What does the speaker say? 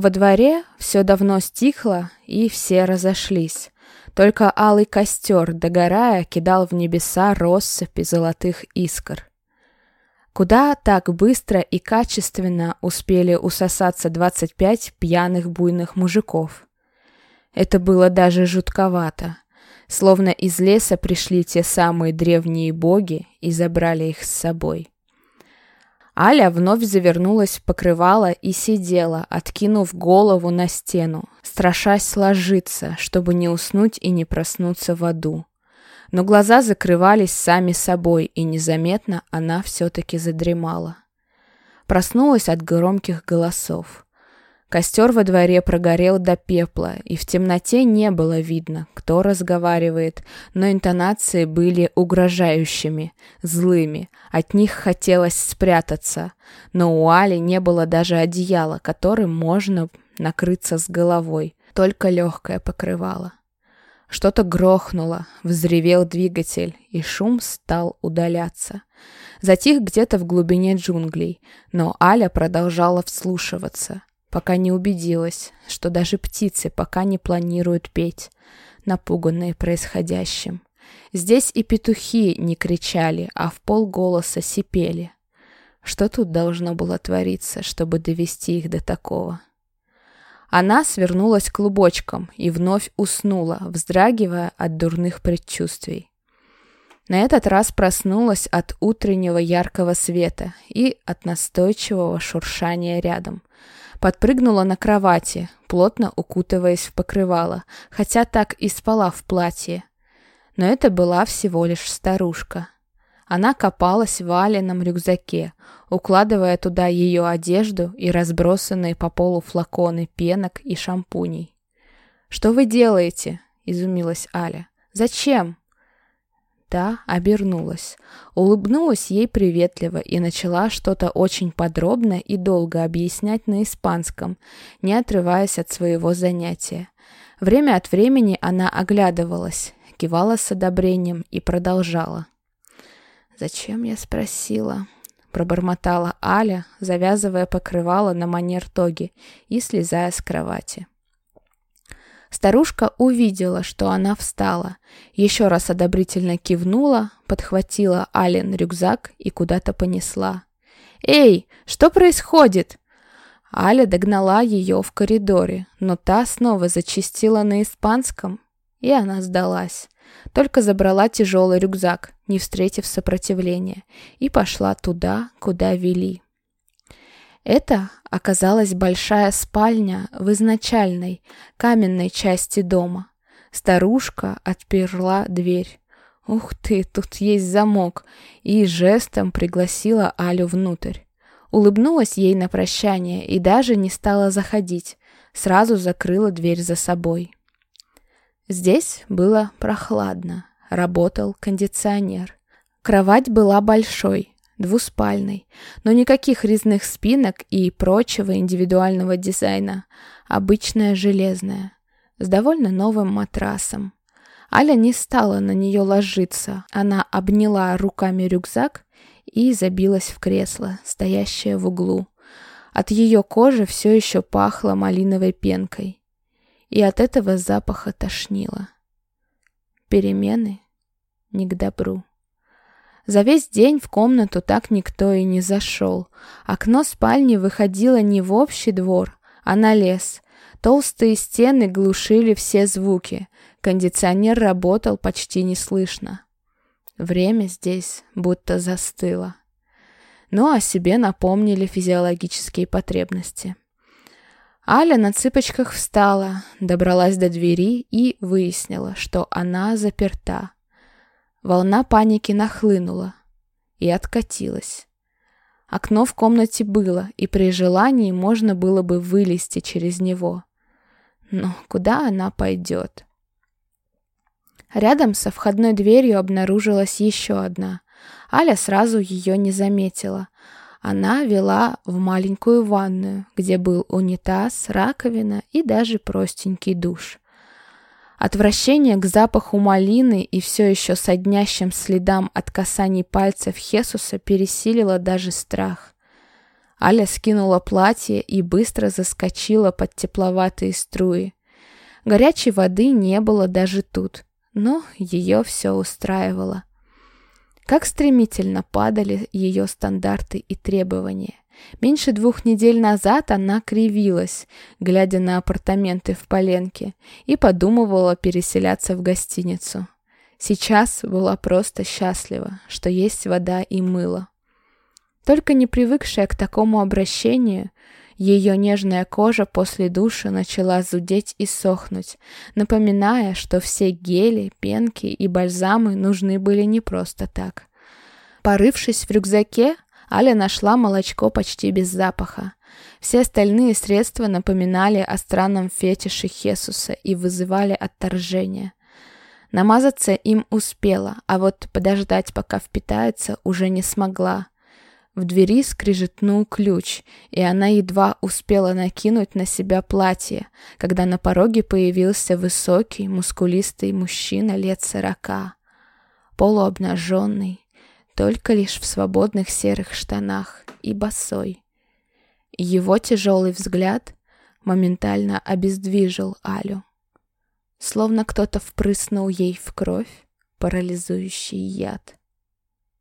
Во дворе все давно стихло, и все разошлись. Только алый костер, догорая, кидал в небеса россыпи золотых искр. Куда так быстро и качественно успели усосаться 25 пьяных буйных мужиков? Это было даже жутковато. Словно из леса пришли те самые древние боги и забрали их с собой. Аля вновь завернулась в покрывало и сидела, откинув голову на стену, страшась сложиться, чтобы не уснуть и не проснуться в аду. Но глаза закрывались сами собой, и незаметно она все-таки задремала. Проснулась от громких голосов. Костер во дворе прогорел до пепла, и в темноте не было видно, кто разговаривает, но интонации были угрожающими, злыми, от них хотелось спрятаться, но у Али не было даже одеяла, которым можно накрыться с головой, только легкое покрывало. Что-то грохнуло, взревел двигатель, и шум стал удаляться. Затих где-то в глубине джунглей, но Аля продолжала вслушиваться пока не убедилась, что даже птицы пока не планируют петь, напуганные происходящим. Здесь и петухи не кричали, а в полголоса сипели. Что тут должно было твориться, чтобы довести их до такого? Она свернулась клубочком и вновь уснула, вздрагивая от дурных предчувствий. На этот раз проснулась от утреннего яркого света и от настойчивого шуршания рядом – Подпрыгнула на кровати, плотно укутываясь в покрывало, хотя так и спала в платье. Но это была всего лишь старушка. Она копалась в валенном рюкзаке, укладывая туда ее одежду и разбросанные по полу флаконы пенок и шампуней. «Что вы делаете?» — изумилась Аля. «Зачем?» Та обернулась, улыбнулась ей приветливо и начала что-то очень подробно и долго объяснять на испанском, не отрываясь от своего занятия. Время от времени она оглядывалась, кивала с одобрением и продолжала. «Зачем я спросила?» пробормотала Аля, завязывая покрывало на манер тоги и слезая с кровати. Старушка увидела, что она встала, еще раз одобрительно кивнула, подхватила Ален рюкзак и куда-то понесла. «Эй, что происходит?» Аля догнала ее в коридоре, но та снова зачистила на испанском, и она сдалась. Только забрала тяжелый рюкзак, не встретив сопротивления, и пошла туда, куда вели. Это оказалась большая спальня в изначальной каменной части дома. Старушка отперла дверь. Ух ты, тут есть замок, и жестом пригласила Алю внутрь. Улыбнулась ей на прощание и даже не стала заходить, сразу закрыла дверь за собой. Здесь было прохладно, работал кондиционер. Кровать была большой, двуспальной, но никаких резных спинок и прочего индивидуального дизайна. Обычная железная, с довольно новым матрасом. Аля не стала на нее ложиться. Она обняла руками рюкзак и забилась в кресло, стоящее в углу. От ее кожи все еще пахло малиновой пенкой. И от этого запаха тошнило. Перемены не к добру. За весь день в комнату так никто и не зашел. Окно спальни выходило не в общий двор, а на лес. Толстые стены глушили все звуки. Кондиционер работал почти неслышно. Время здесь будто застыло. Но о себе напомнили физиологические потребности. Аля на цыпочках встала, добралась до двери и выяснила, что она заперта. Волна паники нахлынула и откатилась. Окно в комнате было, и при желании можно было бы вылезти через него. Но куда она пойдет? Рядом со входной дверью обнаружилась еще одна. Аля сразу ее не заметила. Она вела в маленькую ванную, где был унитаз, раковина и даже простенький душ. Отвращение к запаху малины и все еще соднящим следам от касаний пальцев Хесуса пересилило даже страх. Аля скинула платье и быстро заскочила под тепловатые струи. Горячей воды не было даже тут, но ее все устраивало. Как стремительно падали ее стандарты и требования. Меньше двух недель назад она кривилась, глядя на апартаменты в Поленке, и подумывала переселяться в гостиницу. Сейчас была просто счастлива, что есть вода и мыло. Только не привыкшая к такому обращению, ее нежная кожа после душа начала зудеть и сохнуть, напоминая, что все гели, пенки и бальзамы нужны были не просто так. Порывшись в рюкзаке, Аля нашла молочко почти без запаха. Все остальные средства напоминали о странном фетише Хесуса и вызывали отторжение. Намазаться им успела, а вот подождать, пока впитается, уже не смогла. В двери скрижетнул ключ, и она едва успела накинуть на себя платье, когда на пороге появился высокий, мускулистый мужчина лет сорока. Полуобнаженный, только лишь в свободных серых штанах и босой. Его тяжелый взгляд моментально обездвижил Алю. Словно кто-то впрыснул ей в кровь парализующий яд.